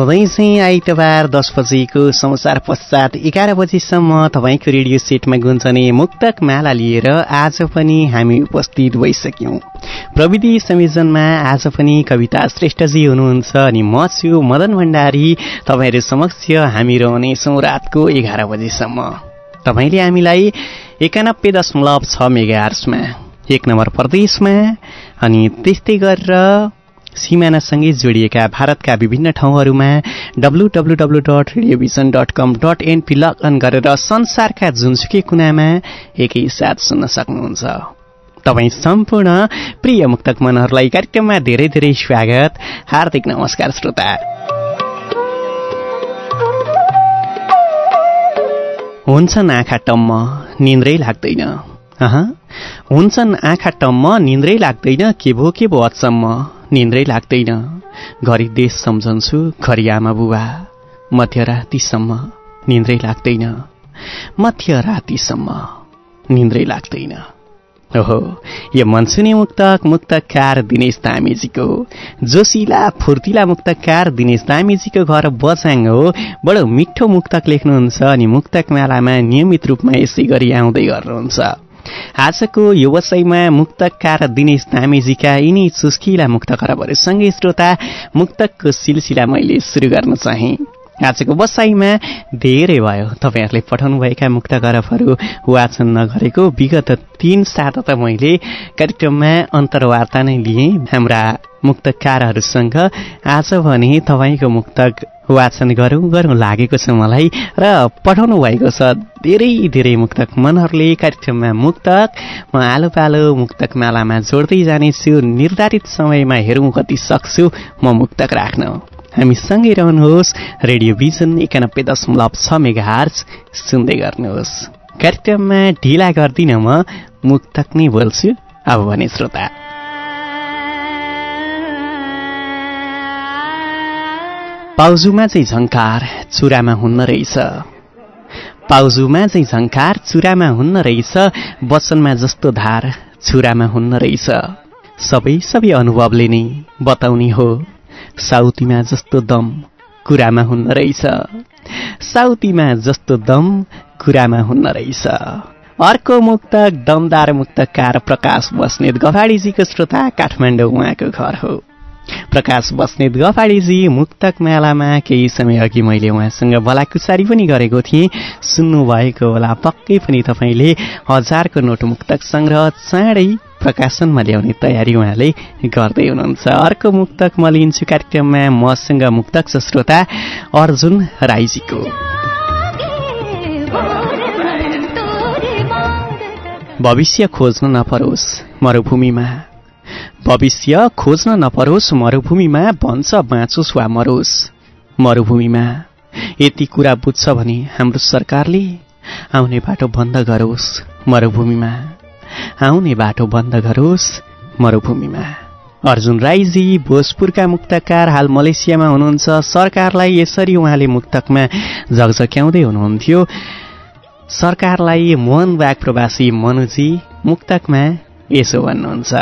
सधैँ चाहिँ आइतबार दस बजेको समाचार पश्चात एघार बजीसम्म तपाईँको रेडियो सेटमा गुन्जने मुक्तक माला लिएर आज पनि हामी उपस्थित भइसक्यौँ। प्रविधि संयोजनमा आज पनि कविता श्रेष्ठजी हुनुहुन्छ अनि म छु मदन भण्डारी। तपाईँहरू समक्ष हामी रहनेछौँ रातको एघार बजीसम्म। तपाईँले हामीलाई एकानब्बे दशमलव छ मेगा आर्समा एक नम्बर प्रदेशमा अनि त्यस्तै गरेर सिमानासँगै जोडिएका भारतका विभिन्न ठाउँहरूमा W W W dot radiovision dot com dot NP log in गरेर संसारका जुनसुकै कुनामा एकैसाथ सुन्न सक्नुहुन्छ। तपाईँ सम्पूर्ण प्रिय मुक्तक मनहरूलाई कार्यक्रममा धेरै धेरै स्वागत। हार्दिक नमस्कार श्रोता। हुन्छन् आँखा टम्म निन्द्रै लाग्दैन। हुन्छन् आँखा टम्म निन्द्रै लाग्दैन के भो के भो अचम्म। निन्द्रै लाग्दैन। घरि देश सम्झन्छु घरि आमा बुबा। मध्यरातिसम्म निन्द्रै लाग्दैन। मध्यरातिसम्म निन्द्रै लाग्दैन। ओहो यो मनसुनी मुक्तक मुक्तकार दिनेश दामीजीको जोसिला फुर्तिला मुक्तकार दिनेश दामीजीको घर बसाङ हो। बडो मिठो मुक्तक लेख्नुहुन्छ अनि मुक्तक मेलामा नियमित रूपमा यसै गरी आउँदै गर्नुहुन्छ। आजको व्यवसायमा मुक्तकार दिनेश धामेजीका यिनी चुस्किला मुक्त खराबहरूसँगै श्रोता मुक्तकको सिलसिला मैले सुरु गर्न चाहे। आजको बसाइमा धेरै भयो। तपाईँहरूले पठाउनुभएका मुक्त गरफहरू वाचन नगरेको विगत तीन सात त मैले कार्यक्रममा अन्तर्वार्ता नै लिएँ। हाम्रा मुक्तकारहरूसँग आज भने तपाईँको मुक्तक वाचन गरौँ गरौँ लागेको छ मलाई र पठाउनु भएको छ धेरै धेरै मुक्तक मनहरूले कार्यक्रममा मुक्तक। म आलो पालो मुक्तक मालामा जोड्दै जानेछु। निर्धारित समयमा हेरौँ कति सक्छु। म मुक्तक राख्न। हामी सँगै रहनुहोस्। रेडियो भिजन एकानब्बे दशमलव छ मेगा हार्च सुन्दै गर्नुहोस्। कार्यक्रममा ढिला गर्दिनँ म मुक्तक नै बोल्छु। अब भने श्रोता। पाउजुमा चाहिँ झङ्कार चुरामा हुन्न रहेछ। पाउजुमा चाहिँ झङ्कार चुरामा हुन्न रहेछ। वचनमा जस्तो धार छुरामा हुन्न रहेछ। सबै सबै अनुभवले नै बताउने हो। साउतीमा जस्तो दम कुरामा हुन्न रहेछ। साउतीमा जस्तो दम कुरामा हुन्न रहेछ। अर्को मुक्तक दमदार मुक्तकार प्रकाश बस्नेत गफाडीजीको श्रोता काठमाडौँ उहाँको घर हो। प्रकाश बस्नेत गफाडीजी मुक्तक मेलामा केही समय अघि मैले उहाँसँग बलाकुसारी पनि गरेको थिएँ। सुन्नुभएको होला पक्कै पनि तपाईँले हजारको नोट मुक्तक सङ्ग्रह चाँडै प्रकाशनमा ल्याउने तयारी उहाँले गर्दै हुनुहुन्छ। अर्को मुक्तक म लिन्छु कार्यक्रममा मसँग मुक्तक छ श्रोता अर्जुन राईजीको। भविष्य खोज्न नपरोस् मरुभूमिमा। भविष्य खोज्न नपरोस् मरुभूमिमा भन्छ बाँचोस् वा मरोस् मरुभूमिमा। यति कुरा बुझ्छ भने हाम्रो सरकारले आउने बाटो बन्द गरोस् मरुभूमिमा। आउने बाटो बन्द गरोस् मरुभूमिमा। अर्जुन राईजी भोजपुरका मुक्तकार हाल मलेसियामा हुनुहुन्छ। सरकारलाई यसरी उहाँले मुक्तकमा झकझक्याउँदै हुनुहुन्थ्यो। सरकारलाई मोहन बाग प्रवासी मनुजी मुक्तकमा यसो भन्नुहुन्छ।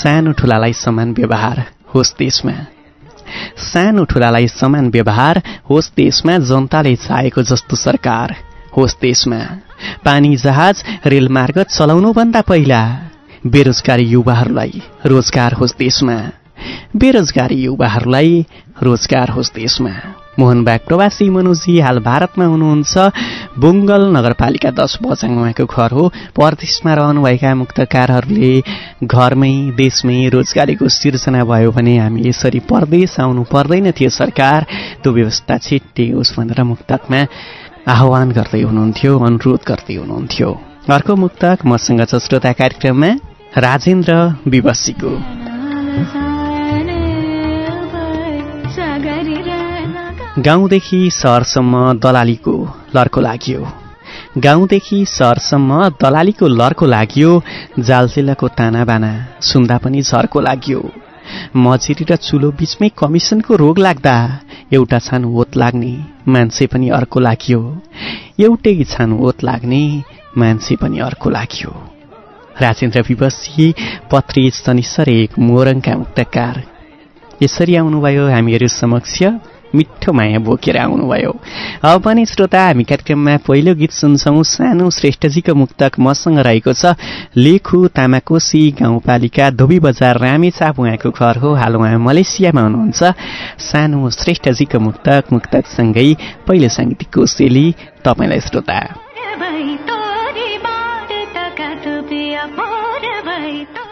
सानो ठुलालाई समान व्यवहार होस् देशमा। सानो ठुलालाई समान व्यवहार होस् देशमा जनताले चाहेको जस्तो सरकार होस् देशमा। पानी जहाज रेलमार्ग चलाउनुभन्दा पहिला बेरोजगारी युवाहरूलाई रोजगार होस् देशमा। बेरोजगारी युवाहरूलाई रोजगार होस् देशमा। मोहनबाग प्रवासी मनोजी हाल भारतमा हुनुहुन्छ। बुङ्गल नगरपालिका दस बचाङ उहाँको घर हो। परदेशमा रहनुभएका मुक्तकारहरूले घरमै देशमै रोजगारीको सिर्जना भयो भने हामी यसरी परदेश आउनु पर्दैन थियो सरकार। त्यो व्यवस्था छिट्टै होस् भनेर मुक्तकमा आह्वान गर्दै हुनुहुन्थ्यो अनुरोध गर्दै हुनुहुन्थ्यो। अर्को मुक्तक मसँग छ श्रोता कार्यक्रममा राजेन्द्र विवशीको गाउँदेखि सहरसम्म दलालीको लर्को लाग्यो। गाउँदेखि सहरसम्म दलालीको लर्को लाग्यो ताना बाना सुन्दा पनि झर्को लाग्यो। मझिरी र चुलो बिचमै कमिसनको रोग लाग्दा एउटा छान ओत लाग्ने मान्छे पनि अर्को लाग्यो। एउटै छान ओत लाग्ने मान्छे पनि अर्को लाग्यो। राजेन्द्र विवशी पत्री शनिश्वर एक मोरङका मुक्तकार। यसरी आउनुभयो हामीहरू समक्ष। मिठो माया बोकेर आउनुभयो। अब पनि श्रोता हामी कार्यक्रममा पहिलो गीत सुन्छौँ। सानो श्रेष्ठजीको मुक्तक मसँग रहेको छ लेखु तामाकोशी गाउँपालिका धोबी बजार रामेचाप उहाँको घर हो। हाल उहाँ मलेसियामा हुनुहुन्छ। सानो श्रेष्ठजीको मुक्तक मुक्तकसँगै पहिलो साङ्गीतिक कोसेली तपाईँलाई श्रोता।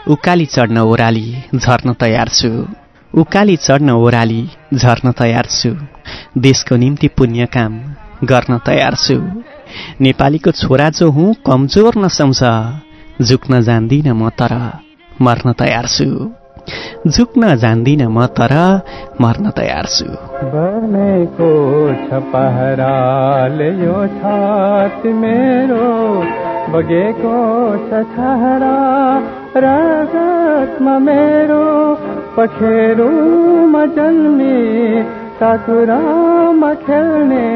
उकाली चढ्न ओह्राली झर्न तयार छु। उकाली चढ्न ओह्राली झर्न तयार छु। देशको निम्ति पुण्य काम गर्न तयार छु। नेपालीको छोरा जो हुँ कमजोर नसम्झ। झुक्न जान्दिनँ म तर मर्न तयार छु। झुक्न जान्दिनँ म तर मर्न तयार छु। बनेको छ यो मेरो। बगेको छ रगतमा मेरो। पखेरुमा जन्मे साकुरामा खेल्ने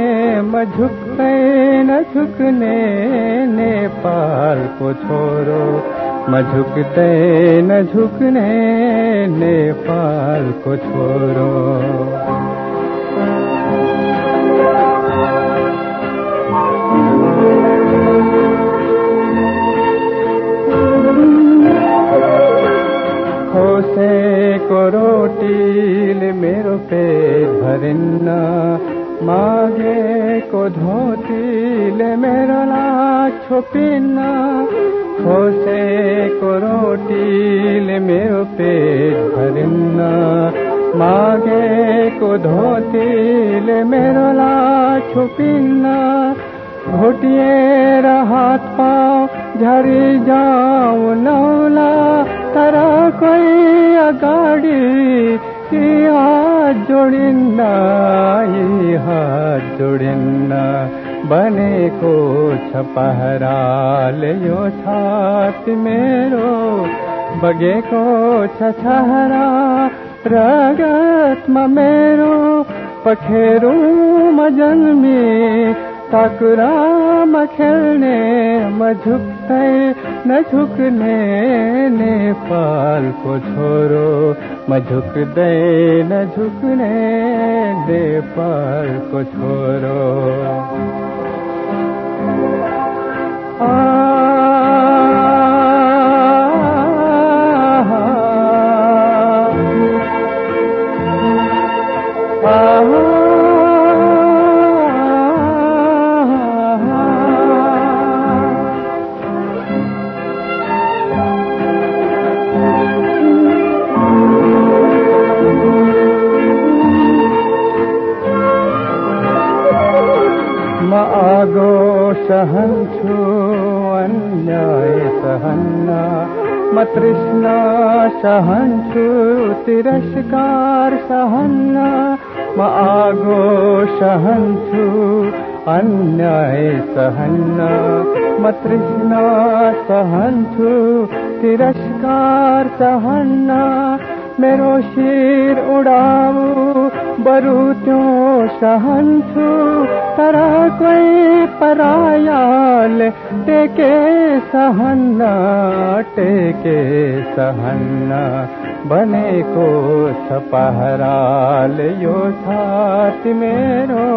म झुक्दैन झुक्ने नेपालको छोरो म झुक्दैन झुक्ने नेपालको छोरो। खोसेको रोटीले मेरो पेट भरिन्न। मागेको धोतीले मेरो लाज छोपिन्न। खोसेको रोटीले मेरो पेट भरिन्न। मागेको धोतीले मेरो लाज छोपिन्न। घोटिएर हात पाउ झरी जाऊ नौला अगाडि हात जोडिन्न हात जोडिन्न बनेको छ पहराले यो छाती मेरो बगेको छ छहरा रगतमा मेरो पखेरुमा जन्मी टाकुरामा खेल्ने म झुक्दै नझुक्ने नेपालको छोरो। म झुक्दै नझुक्ने नेपालको छोरो। म आगो सहन्छु अन्याय सहन्न। म तृष्णा सहन्छु तिरस्कार सहन्न। म आगो सहन्छु अन्याय सहन्न। म तृष्णा सहन्छु तिरस्कार सहन्न। मेरो शिर उडाऊ बरु त्यो सहन्छु तर कोही परायाल टेके सहन्न टेके सहन्न बनेको पहराल यो छाती मेरो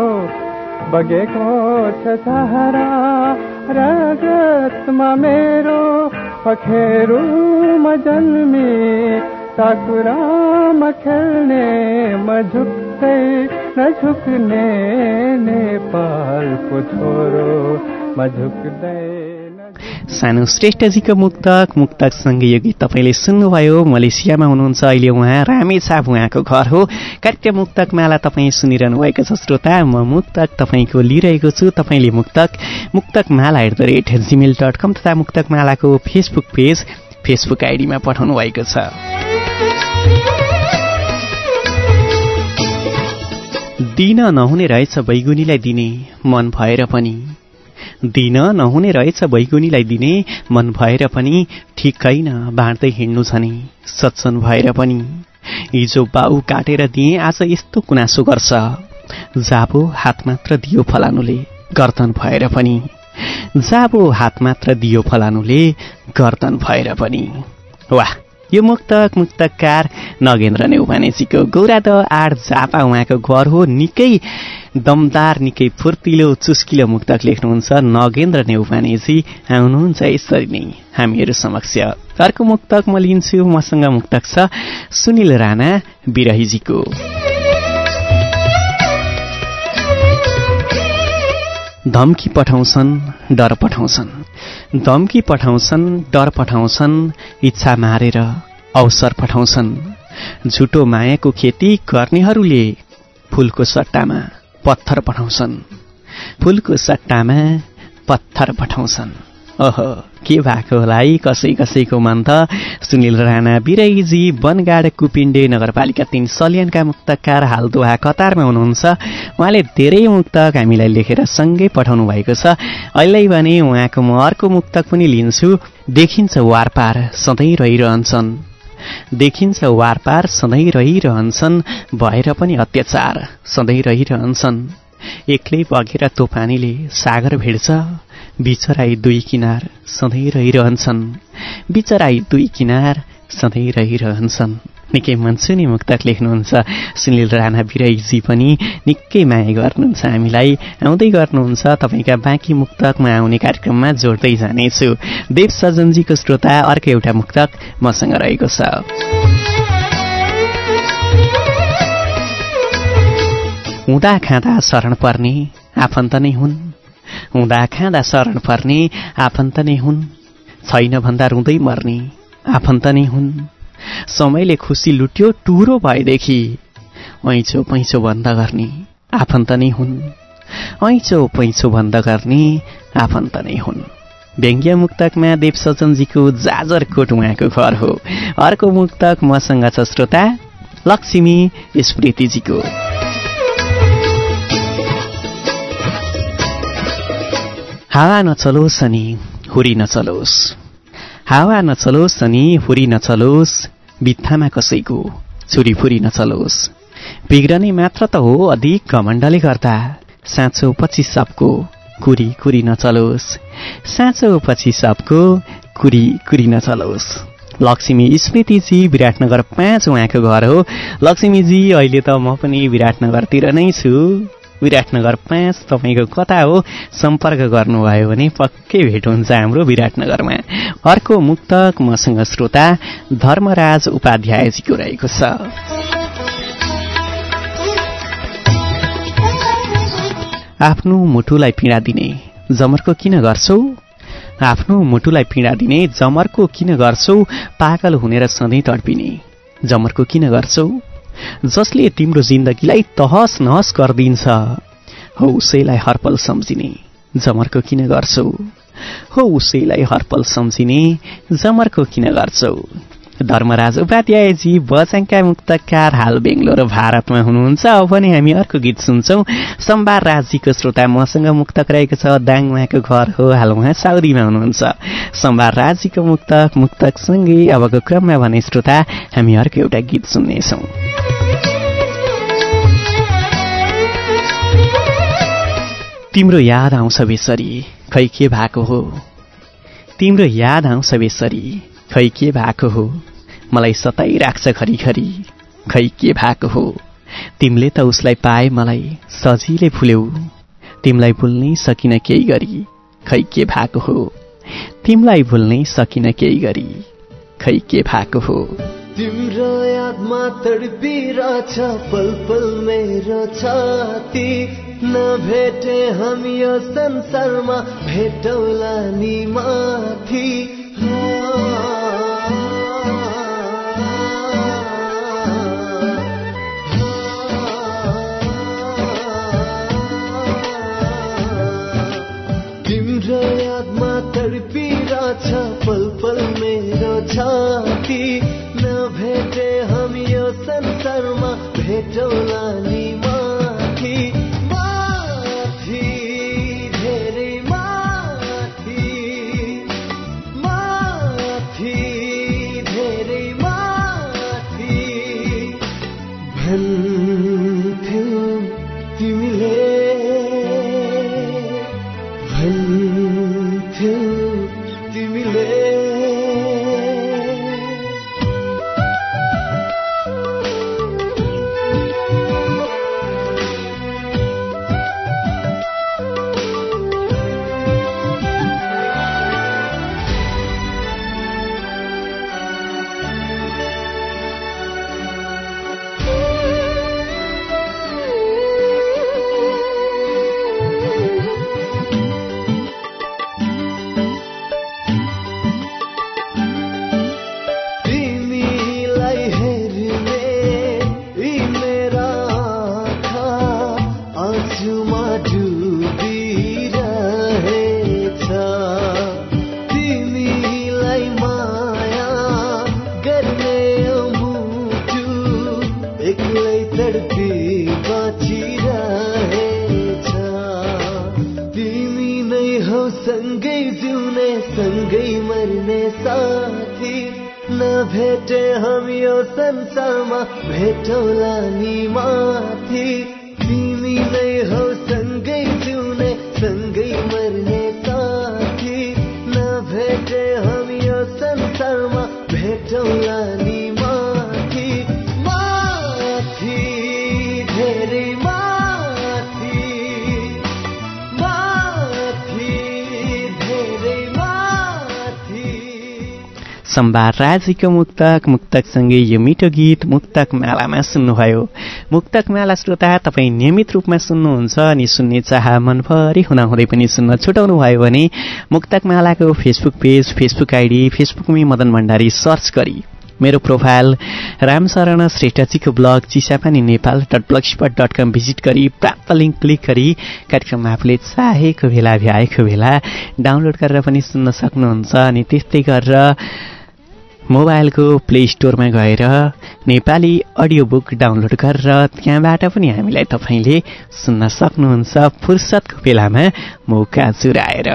बगेको छ सहारा रगतमा मेरो पखेरुमा जन्मी साकुरामा खेल्ने म झुक्दै नझुक्ने नेपालको छोरो म झुक्दै सानो श्रेष्ठजीको मुक्तक मुक्तकसँगै यो गीत तपाईँले सुन्नुभयो। मलेसियामा हुनुहुन्छ अहिले उहाँ रामेछाप उहाँको घर हो। कार्यक्रम मुक्तक माला तपाईँ सुनिरहनु भएको छ। श्रोता म मुक्तक तपाईँको लिइरहेको छु। तपाईँले मुक्तक मुक्तक माला at the rate Gmail dot com तथा मुक्तक मालाको फेसबुक पेज फेसबुक आइडीमा पठाउनु भएको छ। दिन नहुने रहेछ बैगुनीलाई दिने मन भएर पनि। दिन नहुने रहेछ बैगुनीलाई दिने मन भएर पनि ठिक छैन बाँड्दै हिँड्नु छ नि सत्सन भएर पनि। हिजो बाउ काटेर दिए आज यस्तो कुनासो गर्छ। जाबो हात मात्र दियो फलानुले गर्दन भएर पनि। जाबो हात मात्र दियो फलानुले गर्दन भएर पनि। वाह! यो मुक्तक मुक्तकार नगेन्द्र नेउपानेजीको गौराद आठ झापा उहाँको घर हो। निकै दमदार निकै फुर्तिलो चुस्किलो मुक्तक लेख्नुहुन्छ नगेन्द्र नेउपानेजी आउनुहुन्छ यसरी नै हामीहरू समक्ष। अर्को मुक्तक म लिन्छु। मसँग मुक्तक छ सुनिल राणा बिरहीजीको। धम्की पठाउँछन् डर पठाउँछन्। धम्की पठाउँछन् डर पठाउँछन् इच्छा मारेर अवसर पठाउँछन्। झुटो मायाको खेती गर्नेहरूले फुलको सट्टामा पत्थर पठाउँछन्। फुलको सट्टामा पत्थर पठाउँछन्। ओह के भएको होला है? कसै कसैको मन त। सुनिल राणा बिरैजी वनगाड कुपिण्डे नगरपालिका तिन सल्यानका मुक्तकार हाल दोहा कतारमा हुनुहुन्छ। उहाँले धेरै मुक्तक हामीलाई लेखेर सँगै पठाउनु भएको छ। अहिले भने उहाँको म अर्को मुक्तक पनि लिन्छु। देखिन्छ वारपार सधैँ रहिरहन्छन्। देखिन्छ वारपार सधैँ रहिरहन्छन्। भएर पनि अत्याचार सधैँ रहिरहन्छन्। एक्लै बगेर तोपानीले सागर भेट्छ बिचराई दुई किनार सधैँ रहिरहन्छन्। बिचराई दुई किनार सधैँ रहिरहन्छन्। निकै मनसुनी मुक्तक लेख्नुहुन्छ। सुनिल राणा बिराईजी पनि निकै माया गर्नुहुन्छ हामीलाई। आउँदै गर्नुहुन्छ। तपाईँका बाँकी मुक्तकमा आउने कार्यक्रममा जोड्दै जानेछु। देव सजनजीको श्रोता अर्को एउटा मुक्तक मसँग रहेको छ। हुँदा खाँदा शरण पर्ने आफन्त नै हुन्। हुँदा खाँदा शरण पर्ने आफन्त नै हुन्। छैन भन्दा रुँदै मर्ने आफन्त नै हुन्। समयले खुसी लुट्यो टुरो भएदेखि ऐँचो पैँचो बन्द गर्ने आफन्त नै हुन्। ऐँचो पैँचो बन्द गर्ने आफन्त नै हुन्। व्यङ्ग्य मुक्तकमा देव सजनजीको जाजरकोट उहाँको घर हो। अर्को मुक्तक मसँग छ श्रोता लक्ष्मी स्मृतिजीको। हावा नचलोस् अनि हुरी नचलोस्। हावा नचलोस् अनि हुरी नचलोस् बित्थामा कसैको छुरीफुरी नचलोस्। बिग्रने मात्र त हो अधिक घमण्डले गर्दा साँचो पछि सबको कुरी कुरी नचलोस्। साँचो पछि सबको कुरी कुरी नचलोस्। लक्ष्मी स्मृतिजी विराटनगर पाँच उहाँको घर हो। लक्ष्मीजी अहिले त म पनि विराटनगरतिर नै छु। विराटनगर पाँच तपाईँको कता हो? सम्पर्क गर्नुभयो भने पक्कै भेट हुन्छ हाम्रो विराटनगरमा अर्को मुक्तक मसँग श्रोता धर्मराज उपाध्यायजीको रहेको छ। आफ्नो मुटुलाई पीडा दिने जमरको किन गर्छौ? आफ्नो मुटुलाई पीडा दिने जमरको किन गर्छौ? पागल हुनेर सधैँ तडपिने जमरको किन गर्छौ? जसले तिम्रो जिन्दगीलाई तहस नहस गरिदिन्छ। हो उसैलाई हरपल सम्झिने जमरको किन गर्छौ? हो उसैलाई हरपल सम्झिने जमरको किन गर्छौ? धर्मराज उपाध्यायजी बचाङका मुक्तकार हाल बेङ्गलोर भारतमा हुनुहुन्छ। अब पनि हामी अर्को गीत सुन्छौँ। सम्बार राजजीको श्रोता मसँग मुक्तक रहेको छ। दाङ उहाँको घर हो। हाल उहाँ साउदीमा हुनुहुन्छ। सम्बार राजजीको मुक्तक मुक्तकसँगै अबको क्रममा भने श्रोता हामी अर्को एउटा गीत सुन्नेछौँ। तिम्रो याद आउँछ बेसरी। खै के भएको हो? तिम्रो याद आउँछ बेसरी। खै के भएको हो? मलाई सताइराख्छ घरिघरि। खै के भएको हो? तिमीले त उसलाई पाए मलाई सजिलै फुल्यौ। तिमीलाई भुल्नै सकिन केही गरी। खै के भएको हो? तिमलाई भुल्नै सकिन केही गरी। खै के भएको हो? तिम्रो यादमा तडपिरहेछ पल पल मेरो छाती। नभेटे हामी यो संसारमा भेटौला नि माथि। छाती। नभेटे हामी यो संसारमा भेटौला नि माथि सम्भार राजीको मुक्तक मुक्तकसँगै यो मिठो गीत मुक्तक मालामा सुन्नुभयो मुक्तक माला श्रोता तपाईँ नियमित रूपमा सुन्नुहुन्छ अनि सुन्ने चाह मनभरि हुँदाहुँदै पनि सुन्न छुटाउनु भयो भने मुक्तक मालाको फेसबुक पेज फेसबुक आइडी फेसबुकमै मदन भण्डारी सर्च गरी मेरो profile Ramsharan श्रेष्ठजीको blog Chisapani Nepal dot blog spot dot com visit गरी प्राप्त लिङ्क क्लिक गरी कार्यक्रम आफूले चाहेको बेला भ्याएको बेला डाउनलोड गरेर पनि सुन्न सक्नुहुन्छ अनि त्यस्तै गरेर मोबाइलको प्ले स्टोरमा गएर नेपाली अडियो बुक डाउनलोड गरेर त्यहाँबाट पनि हामीलाई तपाईँले सुन्न सक्नुहुन्छ फुर्सदको बेलामा मौका चुराएर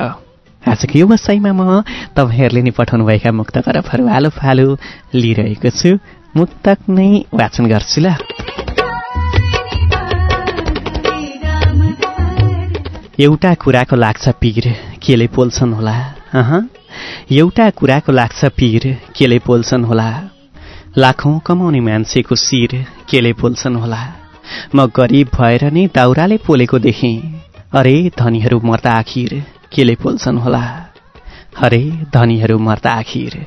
आजको यो वसाइमा म तपाईँहरूले नै पठाउनुभएका मुक्त करफहरू आलो फालो लिइरहेको छु। मुक्तक नै वाचन गर्छु ल। एउटा कुराको लाग्छ पिर। केले पोल्छन् होला? एउटा कुराको लाग्छ पिर केले पोल्छन् होला। लाखौँ कमाउने मान्छेको शिर केले पोल्छन् होला। म गरिब भएर नै दाउराले पोलेको देखेँ। अरे धनीहरू मर्दा आखिर केले पोल्छन् होला? अरे धनीहरू मर्दा आखिर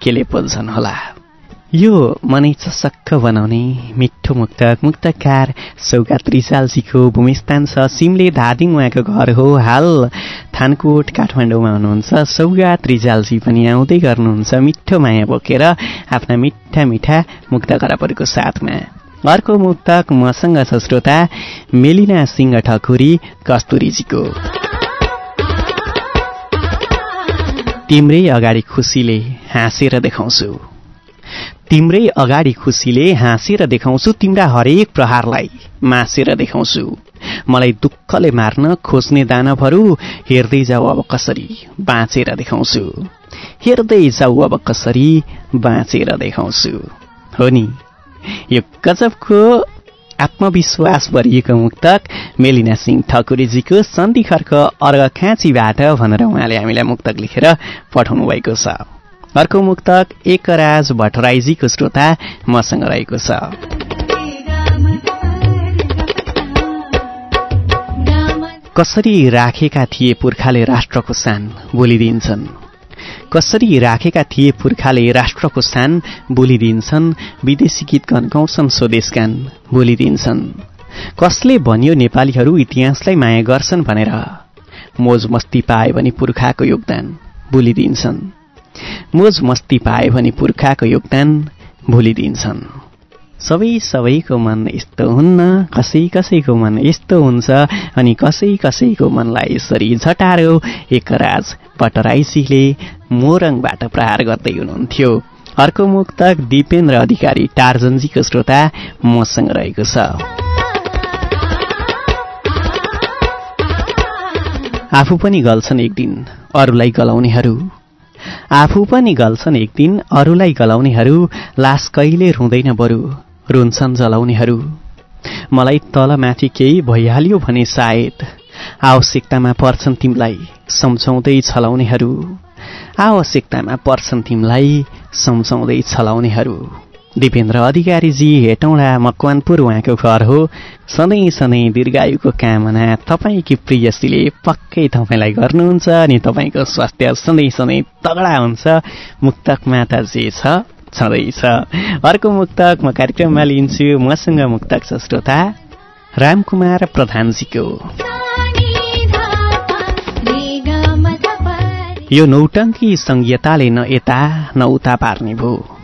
केले पोल्छन् होला? यो मनै चसक्क बनाउने मिठो मुक्तक मुक्तकार सौगात रिजालजीको भूमिस्थान छ। सिमले धादिङ उहाँको घर हो। हाल थानकोट काठमाडौँमा हुनुहुन्छ। सौगात रिजालजी पनि आउँदै गर्नुहुन्छ। मिठो माया बोकेर आफ्ना मिठा मिठा मुक्त करापहरूको साथमा। अर्को मुक्तक मसँग छ श्रोता मेलिना सिंह ठकुरी कस्तुरीजीको। तिम्रै अगाडि खुसीले हाँसेर देखाउँछु। तिम्रै अगाडि खुसीले हाँसेर देखाउँछु तिम्रा हरेक प्रहारलाई। मासेर देखाउँछु। मलाई दुःखले मार्न खोज्ने दानवहरू हेर्दै जाऊ अब कसरी बाँचेर देखाउँछु। हेर्दै जाऊ अब कसरी बाँचेर देखाउँछु। हो नि? यो गजबको आत्मविश्वास भरिएको मुक्तक मेलिना सिंह ठकुरीजीको सन्धि खर्क अर्घ खाँचीबाट भनेर उहाँले हामीलाई मुक्तक लेखेर पठाउनु भएको छ। अर्को मुक्तक एकराज भट्टराईजीको श्रोता मसँग रहेको छ। कसरी राखेका थिए पुर्खाले राष्ट्रको सान बोलिदिन्छन्? कसरी राखेका थिए पुर्खाले राष्ट्रको सान बोलिदिन्छन्? विदेशी गीत गन्काउँछन् स्वदेश गान बोलिदिन्छन्। कसले भन्यो नेपालीहरू इतिहासलाई माया गर्छन् भनेर? मोज मस्ती पाए भने पुर्खाको योगदान भुलिदिन्छन् मोज मस्ती पाए भने पुर्खाको योगदान भुलिदिन्छन्। सबै सबैको मन यस्तो हुन्न कसै कसैको मन यस्तो हुन्छ अनि कसै कसैको मनलाई यसरी झटारो। एक राज पटराइसीले मोरङबाट प्रहार गर्दै हुनुहुन्थ्यो। अर्को मुक्तक दिपेन्द्र अधिकारी टार्जनजीको श्रोता मसँग रहेको छ। आफू पनि गल्छन् एक दिन अरूलाई गलाउनेहरू। आफू पनि गल्छन् एक दिन अरूलाई गलाउनेहरू लास कहिले रुँदैन बरु रुन्छन् जलाउनेहरू। मलाई तलमाथि केही भइहाल्यो भने सायद आवश्यकतामा पर्छन् तिमीलाई सम्झाउँदै छलाउनेहरू। आवश्यकतामा पर्छन् तिमीलाई सम्झाउँदै छलाउनेहरू। दिपेन्द्र अधिकारीजी हेटौँडा मकवानपुर उहाँको घर हो। सधैँ सधैँ दीर्घायुको कामना तपाईँकी प्रियसीले पक्कै तपाईँलाई गर्नुहुन्छ अनि तपाईँको स्वास्थ्य सधैँ सधैँ तगडा हुन्छ। मुक्तक माता जे छ। छँदैछ अर्को मुक्तक म कार्यक्रममा लिन्छु। मसँग मुक्तक छ श्रोता रामकुमार प्रधानजीको। यो नौटङ्की सङ्घीयताले न यता न उता पार्ने भो।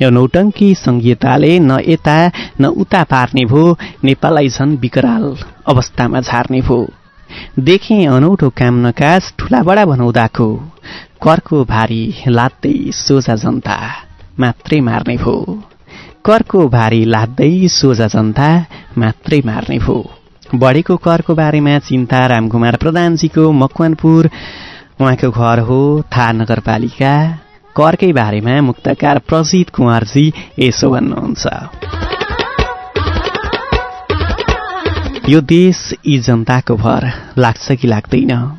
यो नौटङ्की सङ्घीयताले न यता न उता पार्ने भो नेपाललाई झन् विकराल अवस्थामा झार्ने भो। देखे अनौठो काम नकाज ठुला बडा बनाउँदाको करको भारी लात्दै सोझा जनता मात्रै मार्ने भो। करको भारी लाद्दै सोझा जनता मात्रै मार्ने भो। बढेको करको बारेमा चिन्ता रामकुमार प्रधानजीको मकवानपुर उहाँको घर हो था नगरपालिका। करकै बारेमा मुक्तकार प्रजित कुमारजी यसो भन्नुहुन्छ। यो देश यी जनताको भर लाग्छ कि लाग्दैन?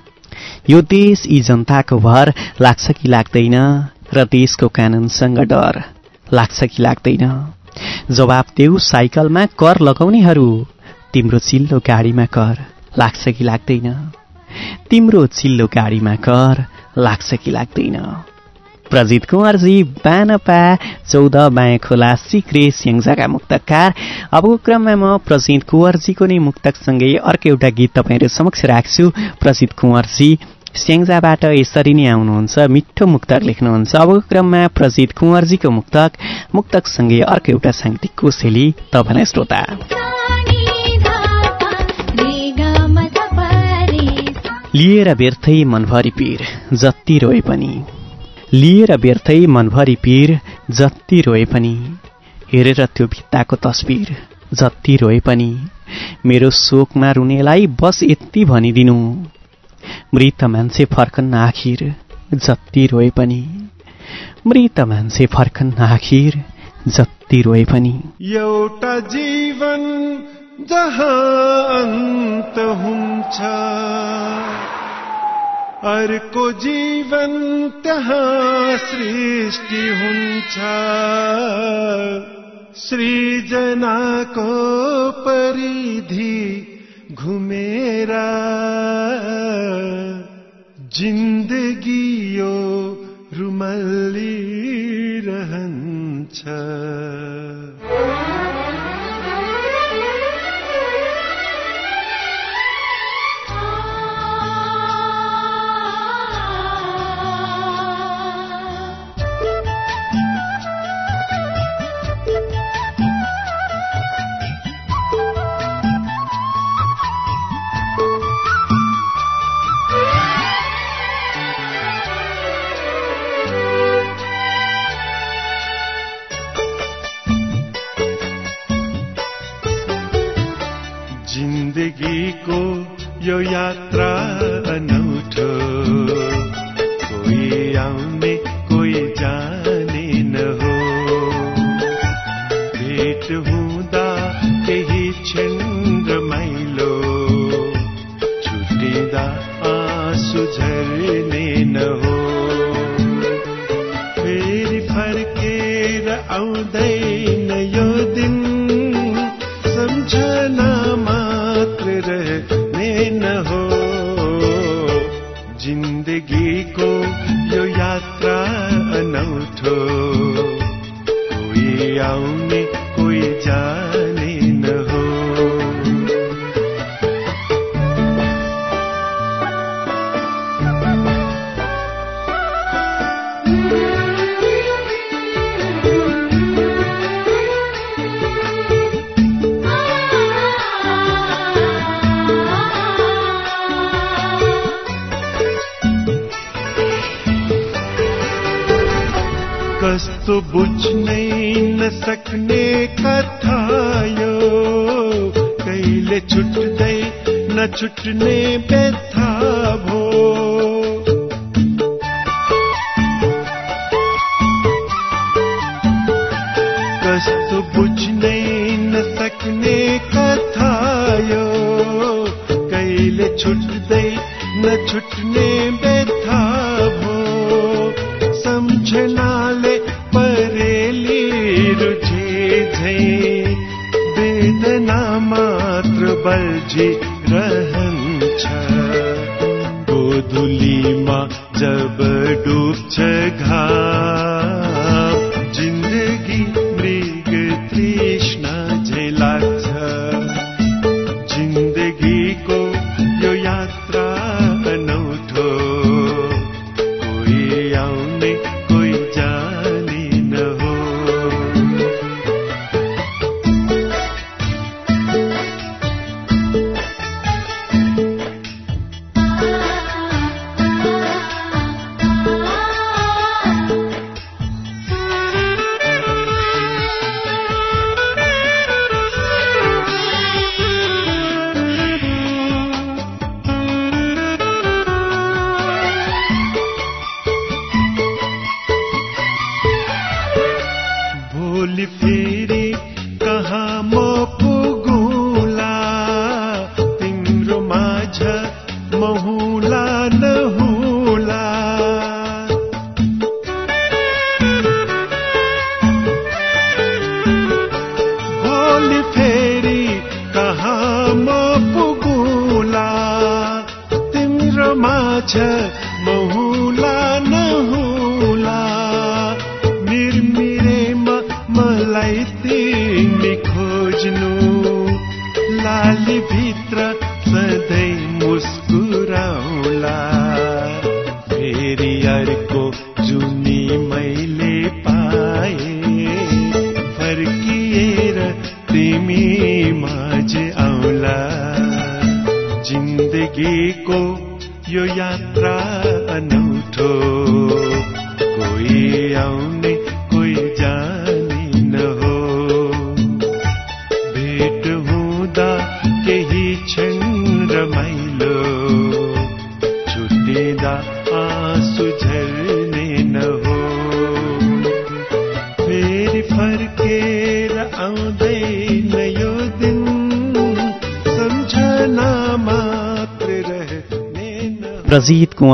यो देश यी जनताको भर लाग्छ कि लाग्दैन? र देशको कानुनसँग डर लाग्छ कि लाग्दैन? जवाब देऊ साइकलमा कर लगाउनेहरू। तिम्रो चिल्लो गाडीमा कर लाग्छ कि लाग्दैन? तिम्रो चिल्लो गाडीमा कर लाग्छ कि लाग्दैन? प्रजित कुमारजी बानपा चौध बायाँ खोला सिक्रे स्याङ्जाका मुक्तकार। अबको क्रममा म प्रजित कुँवरजीको नै मुक्तकसँगै अर्को एउटा गीत तपाईँहरू समक्ष राख्छु। प्रजित कुँवरजी स्याङ्जाबाट यसरी नै आउनुहुन्छ मिठो मुक्तक लेख्नुहुन्छ। अबको क्रममा प्रजित कुँवरजीको मुक्तक मुक्तकसँगै अर्को एउटा साङ्गीतिक कोसेली तपाईँलाई श्रोता। लिएर व्यर्थै मनभरि पीर जति रोए पनि। लिएर व्यर्थै मनभरि पीर जति रोए पनि। हेरेर त्यो भित्ताको तस्बिर जति रोए पनि। मेरो शोकमा रुनेलाई बस यति भनिदिनु। मृत मान्छे फर्कन्न आखिर जति रोए पनि। मृत मान्छे फर्कन्न आखिर जति रोए पनि। एउटा जीवन जहाँ अन्त हुन्छ। अर्को जीवन त्यहाँ सृष्टि हुन्छ सृजनाको परिधि घुमेर। जिन्दगी यो रुमल्ली रहन्छ यो यात्रा अनौठो। कोही आउने कोही नछुट्ने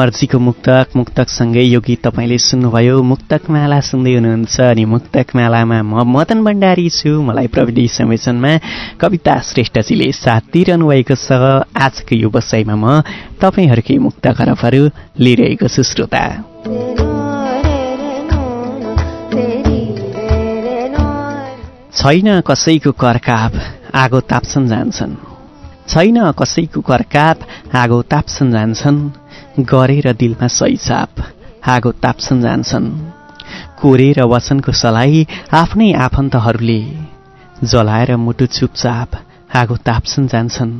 कुँवरजीको मुक्तक मुक्तकसँगै यो गीत तपाईँले सुन्नुभयो। मुक्तक माला सुन्दै हुनुहुन्छ अनि मुक्तक मालामा म मदन भण्डारी छु। मलाई प्रविधि संयोजनमा कविता श्रेष्ठजीले साथ दिइरहनु भएको छ। आजको यो बसाइमा म तपाईँहरूकै मुक्त खरबहरू लिइरहेको छु श्रोता। छैन कसैको करकाप आगो ताप्छन् जान्छन्। छैन कसैको करकाप आगो ताप्छन् जान्छन्। गरेर दिलमा सही छाप आगो ताप्छन् जान्छन्। कोरेर वचनको सलाई आफ्नै आफन्तहरूले जलाएर मुटु चुपचाप आगो ताप्छन् जान्छन्।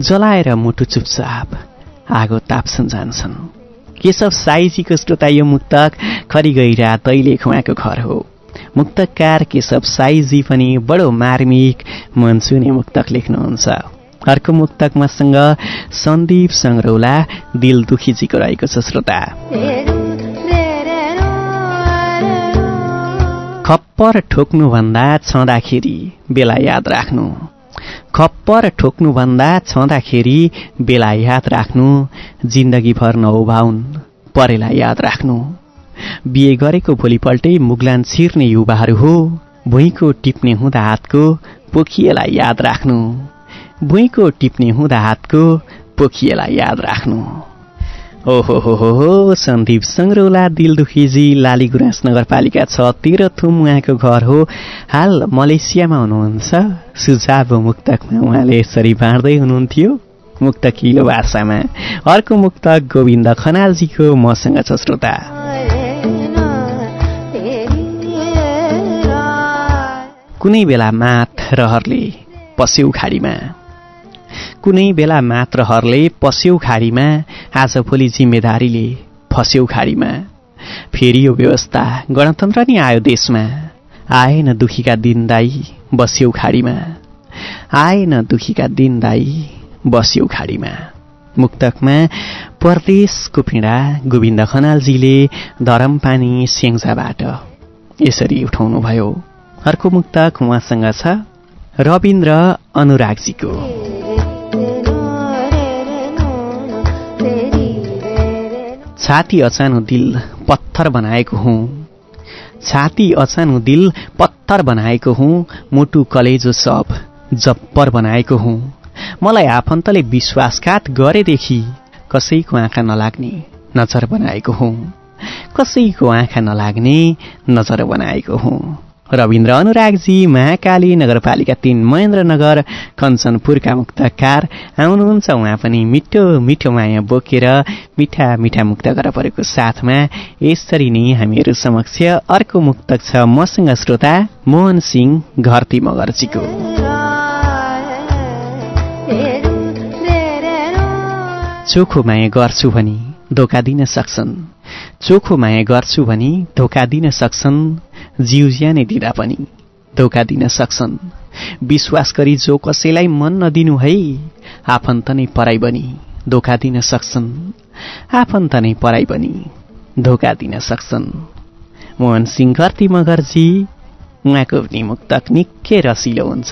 जलाएर मुटु चुपचाप आगो ताप्छन् जान्छन्। केशव साईजीको श्रोता यो मुक्तक खरी गइरा तैले खुवाको घर हो। मुक्तकार केशव साईजी पनि बडो मार्मिक मनसुने मुक्तक लेख्नुहुन्छ। अर्को मुक्तक मसँग सन्दीप सङ्ग्रौला दिल दुखीजीको रहेको छ श्रोता। खप्पर ठोक्नुभन्दा छँदाखेरि बेला याद राख्नु। खप्पर ठोक्नुभन्दा छँदाखेरि बेला याद राख्नु जिन्दगीभर नउभाउन् परेलाई याद राख्नु। बिहे गरेको भोलिपल्टै मुगलान छिर्ने युवाहरू हो भुइँको टिप्ने हुँदा हातको पोखिएलाई याद राख्नु। भुइँको टिप्ने हुँदा हातको पोखिएलाई याद राख्नु। ओहो हो हो हो सन्दीप सङ्ग्रौला दिलदुखीजी लाली गुराँस नगरपालिका छ तेह्रथुम उहाँको घर हो। हाल मलेसियामा हुनुहुन्छ। सुझाव मुक्तकमा उहाँले यसरी बाँड्दै हुनुहुन्थ्यो। मुक्तकिलो भाषामा। अर्को मुक्तक गोविन्द खनालजीको मसँग छ श्रोता। कुनै बेला माथ रहरले पस्यौ खाडीमा कुनै बेला मात्र हरले पस्यौ खाडीमा आज भोलि जिम्मेदारीले फस्यौ खाडीमा फेरि यो व्यवस्था गणतन्त्र नि आयो देशमा। आएन दुखीका दिन दाई बस्यौ खाडीमा आएन दुखीका दिन दाई बस्यौ खाडीमा मुक्तकमा परदेशको पीडा गोविन्द खनालजीले धरमपानी स्याङ्जाबाट यसरी उठाउनुभयो। अर्को मुक्तक उहाँसँग छ रविन्द्र अनुरागजीको। छाती अचानो दिल पत्थर बनाएको हुँ। छाती अचानो दिल पत्थर बनाएको हुँ मुटु कलेजो सब जप्पर बनाएको हुँ। मलाई आफन्तले विश्वासघात गरेदेखि कसैको आँखा नलाग्ने नजर बनाएको हुँ। कसैको आँखा नलाग्ने नजर बनाएको हुँ। रविन्द्र अनुरागजी महाकाली नगरपालिका तिन महेन्द्रनगर कञ्चनपुरका मुक्तकार आउनुहुन्छ। उहाँ पनि मिठो मिठो माया बोकेर मिठा मिठा मुक्त गर परेको साथमा यसरी नै हामीहरू समक्ष अर्को मुक्तक छ मसँग श्रोता मोहन सिंह घरती मगर्जीको। चोखो माया गर्छु भनी धोका दिन सक्छन्। चोखो माया गर्छु भनी धोका दिन सक्छन् जिउ ज्यानै दिँदा पनि धोका दिन सक्छन्। विश्वास गरी जो कसैलाई मन नदिनु है आफन्त नै पराई बनी धोका दिन सक्छन्। आफन्त नै पराई बनी धोका दिन सक्छन्। मोहन सिंह घरती मगरजी। उहाँको पनि मुक्तक निकै रसिलो हुन्छ।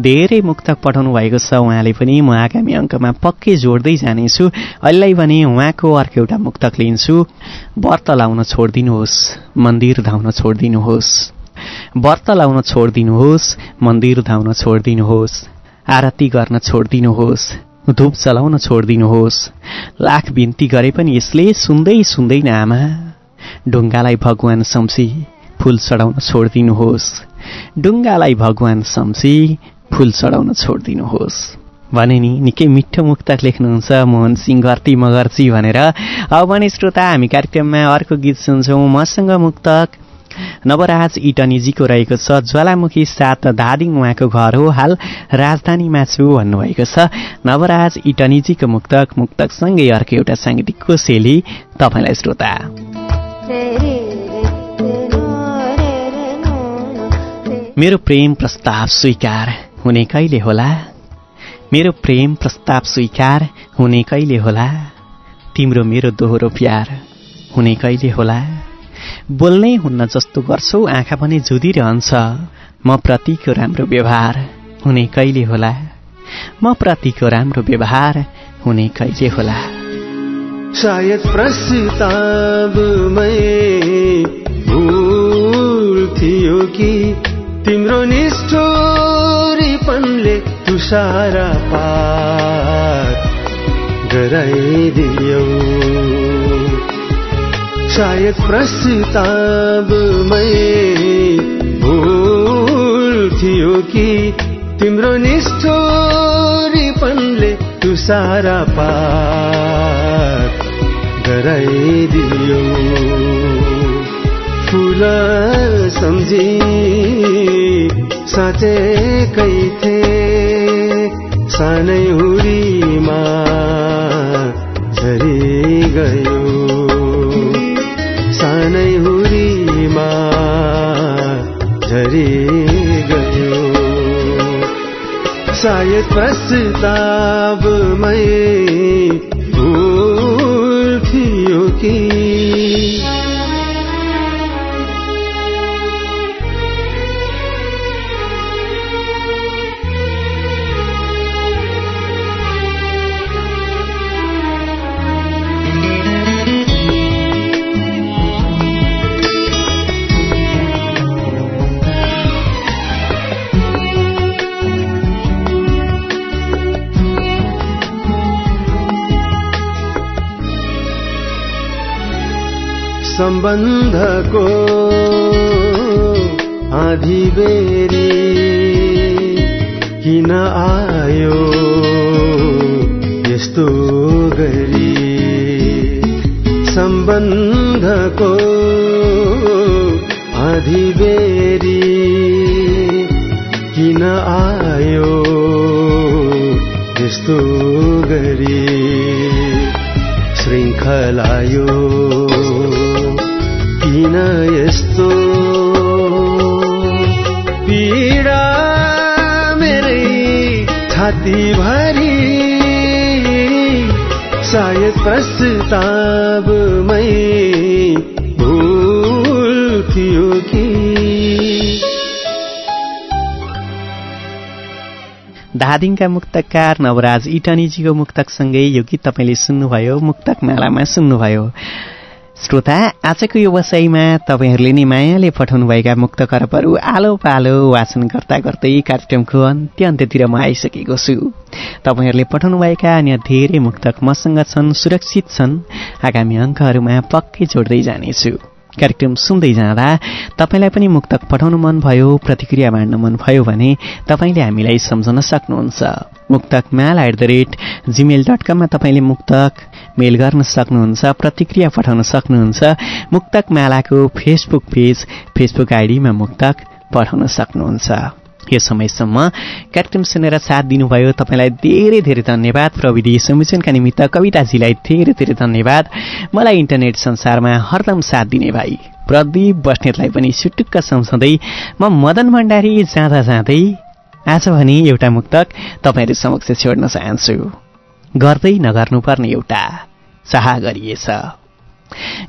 धेरै मुक्तक पठाउनु भएको छ उहाँले पनि। म आगामी अङ्कमा पक्कै जोड्दै जानेछु। अहिले भने उहाँको अर्को एउटा मुक्तक लिन्छु। व्रत लाउन छोडिदिनुहोस्। मन्दिर धाउन छोडिदिनुहोस्। व्रत लाउन छोडिदिनुहोस्। मन्दिर धाउन छोडिदिनुहोस्। आरती गर्न छोडिदिनुहोस्। धुप चलाउन छोडिदिनुहोस्। लाख बिन्ती गरे पनि यसले सुन्दै सुन्दैन आमा। ढुङ्गालाई भगवान सम्सी फुल चढाउन छोडिदिनुहोस्। डुङ्गालाई भगवान सम्सी फुल चढाउन छोडिदिनुहोस्। भने नि निकै मिठो मुक्तक लेख्नुहुन्छ मोहन सिंह घर्ती मगर्ची भनेर। अब भने श्रोता हामी कार्यक्रममा अर्को गीत सुन्छौँ। मसँग मुक्तक नवराज इटनीजीको रहेको छ ज्वालामुखी सात धादिङ उहाँको घर हो। हाल राजधानीमा छु भन्नुभएको छ। नवराज इटनीजीको मुक्तक। मुक्तकसँगै अर्को एउटा साङ्गीतिक कोसेली तपाईँलाई श्रोता। मेरो प्रेम प्रस्ताव स्वीकार हुने कहिले होला? मेरो प्रेम प्रस्ताव स्वीकार हुने कहिले होला? तिम्रो मेरो दोहोरो प्यार हुने कहिले होला? बोल्नै हुन्न जस्तो गर्छौ आँखा पनि जुदिरहन्छ म प्रतिको राम्रो व्यवहार हुने कहिले होला? म प्रतिको राम्रो व्यवहार हुने कहिले होला? सायद प्रस्तावमै थियो कि तिम्रो निष्ठोरीपनले तुसारा पार गराइदियो। सायद प्रस्तावमै भूल थियो कि तिम्रो निष्ठोरीपनले तुसारा पार गराइदियो। फुल सम्झी साँचेकै थिए सानै हुरीमा झरी गयो। सानै हुरीमा झरी गयो। सायद प्रस्तावमै भूल थियो कि सम्बन्धको आधी बेरी किन आयो यस्तो गरी? सम्बन्धको आधी बेरी किन आयो यस्तो गरी? श्रृङ्खलायो किन यस्तो। पीडा मेरै छाती भरी सायद प्रस्तावमै भूल थियो कि। धादिङका मुक्तकार नवराज इटनीजीको मुक्तकसँगै यो गीत तपाईँले सुन्नुभयो मुक्तक मालामा सुन्नुभयो। श्रोता आजको यो वसाइमा तपाईँहरूले नै मायाले पठाउनुभएका मुक्त करपहरू आलो पालो वाचन गर्दा गर्दै कार्यक्रमको अन्त्य अन्त्यतिर म आइसकेको छु। तपाईँहरूले पठाउनुभएका अन्य धेरै मुक्तक मसँग छन् सुरक्षित छन्। आगामी अङ्कहरूमा पक्कै जोड्दै जानेछु। कार्यक्रम सुन्दै जाँदा तपाईँलाई पनि मुक्तक पठाउनु मन भयो प्रतिक्रिया बाँड्न मन भयो भने तपाईँले हामीलाई सम्झाउन सक्नुहुन्छ। Muktak म्याल at the rate Gmail dot कममा तपाईँले मुक्तक मेल गर्न सक्नुहुन्छ प्रतिक्रिया पठाउन सक्नुहुन्छ मुक्तक मालाको फेसबुक पेज फेसबुक आइडीमा मुक्तक पठाउन सक्नुहुन्छ। यो समयसम्म कार्यक्रम सुनेर साथ दिनुभयो तपाईँलाई धेरै धेरै धन्यवाद। प्रविधि संयोजनका निमित्त कविताजीलाई धेरै धेरै धन्यवाद। मलाई इन्टरनेट संसारमा हरदम साथ दिने भाइ प्रदीप बस्नेतलाई पनि सुटुक्क सम्झँदै म मदन भण्डारी जाँदा जाँदै आज भने एउटा मुक्तक तपाईँहरू समक्ष छोड्न चाहन्छु। गर्दै नगर्नुपर्ने एउटा चाह गरिएछ।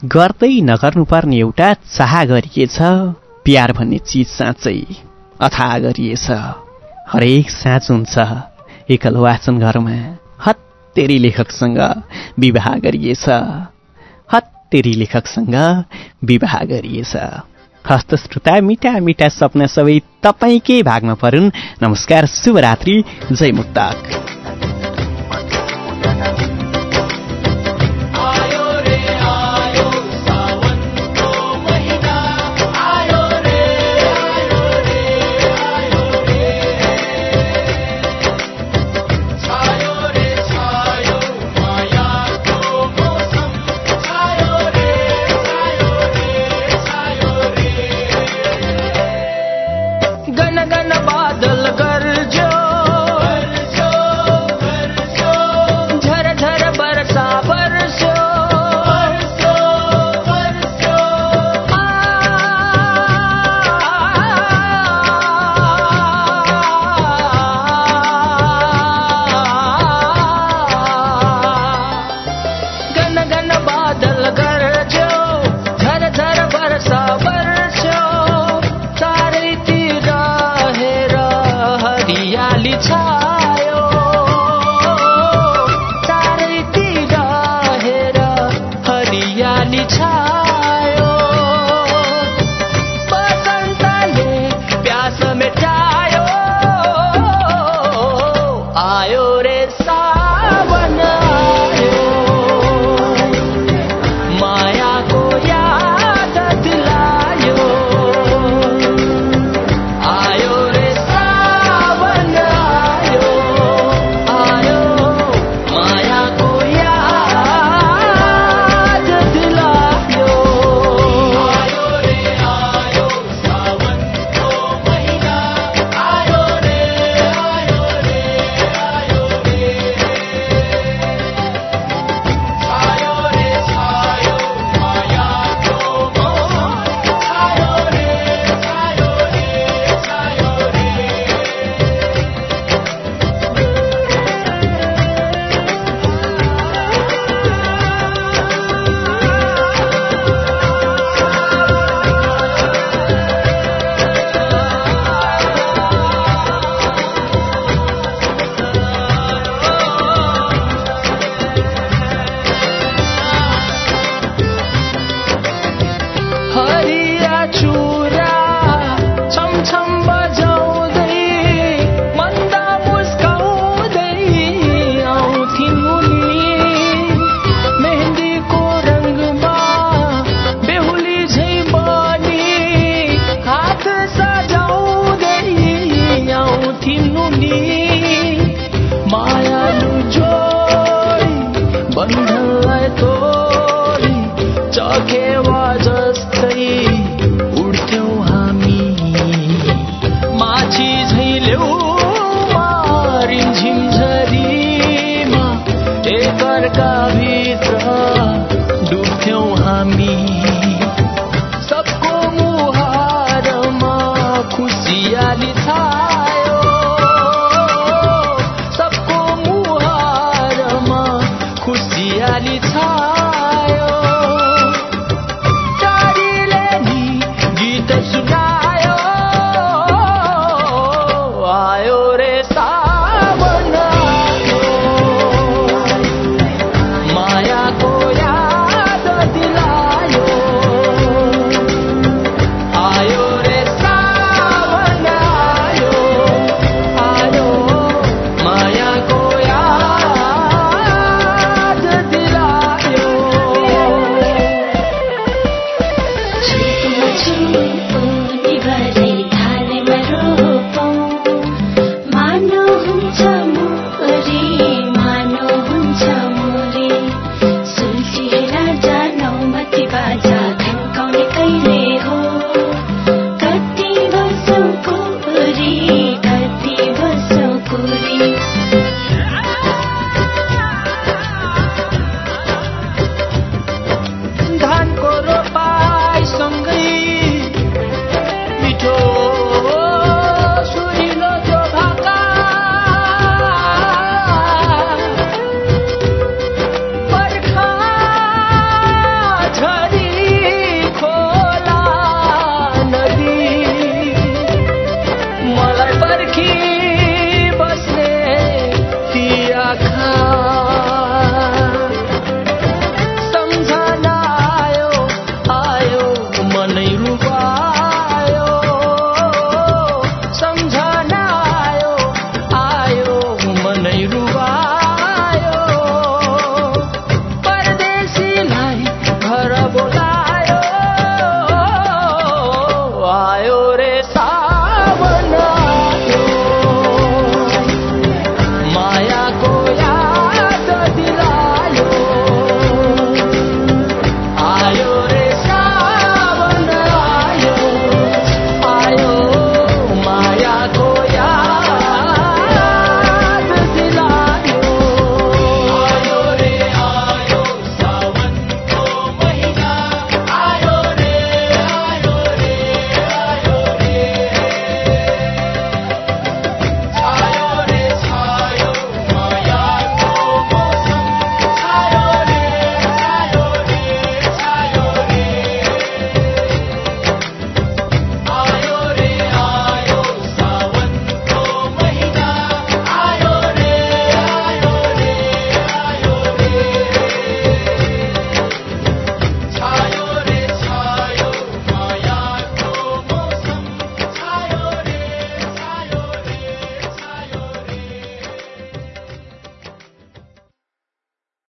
गर्दै नगर्नुपर्ने एउटा चाह गरिएछ प्यार भन्ने चिज साँच्चै अथाह गरिएछ। हरेक साँच हुन्छ एकल वाचन घरमा। हत्तेरी लेखकसँग विवाह गरिएछ। हत्तेरी लेखकसँग विवाह गरिएछ। हस्त श्रोता मिठा मिठा सपना सबै तपाईँकै भागमा परुन्। नमस्कार शुभरात्रि जय मुक्तक। धन्यवाद लगन बादल गा